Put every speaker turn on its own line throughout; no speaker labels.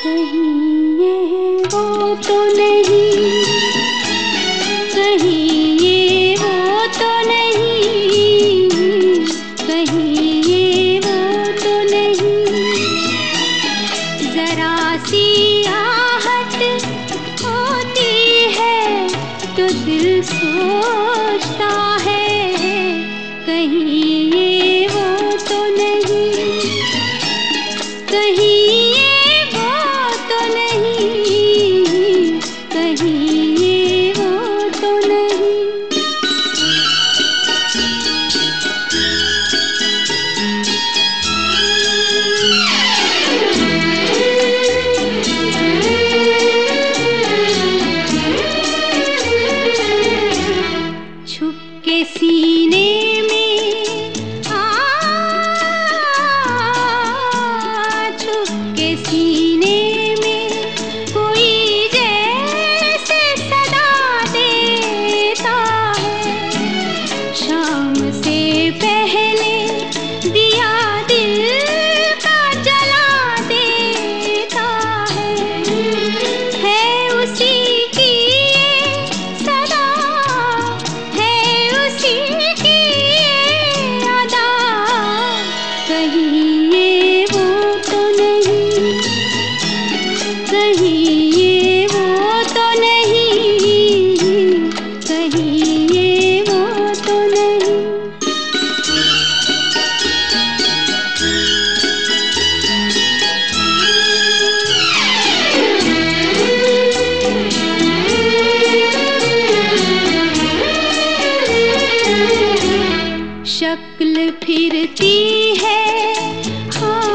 तो कहीं तो नहीं। कहीं वो तो नहीं। जरा सी होती है तो दिल सोचता सीने में कोई जैसे सदा देता है। शाम से पहले दिल का जला देता है। उसी की सदा, है उसी की कहीं शक्ल फिरती है। हाँ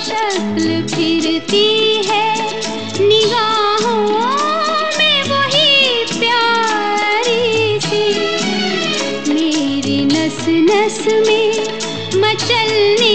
शक्ल फिरती है। निगाहों में वही प्यारी सी। मेरी नस नस में मचलने